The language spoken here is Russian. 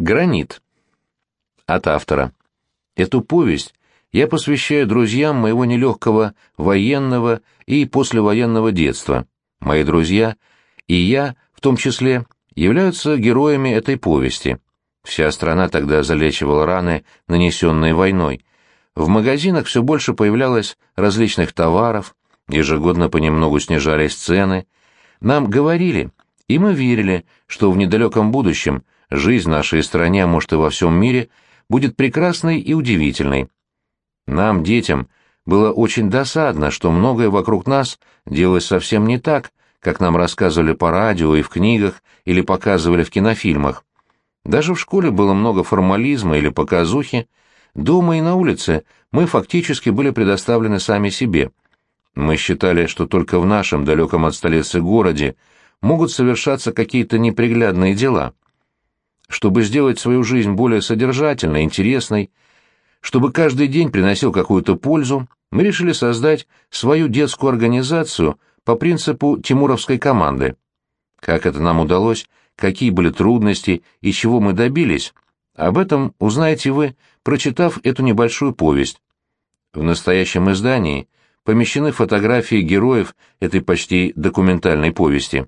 Гранит. От автора. Эту повесть я посвящаю друзьям моего нелегкого военного и послевоенного детства. Мои друзья, и я, в том числе, являются героями этой повести. Вся страна тогда залечивала раны, нанесенные войной. В магазинах все больше появлялось различных товаров, ежегодно понемногу снижались цены. Нам говорили, и мы верили, что в недалеком будущем – жизнь в нашей стране, а может и во всем мире, будет прекрасной и удивительной. Нам, детям, было очень досадно, что многое вокруг нас делалось совсем не так, как нам рассказывали по радио и в книгах или показывали в кинофильмах. Даже в школе было много формализма или показухи, дома и на улице мы фактически были предоставлены сами себе. Мы считали, что только в нашем далеком от столицы городе могут совершаться какие-то неприглядные дела — чтобы сделать свою жизнь более содержательной, интересной, чтобы каждый день приносил какую-то пользу, мы решили создать свою детскую организацию по принципу тимуровской команды. Как это нам удалось, какие были трудности и чего мы добились, об этом узнаете вы, прочитав эту небольшую повесть. В настоящем издании помещены фотографии героев этой почти документальной повести.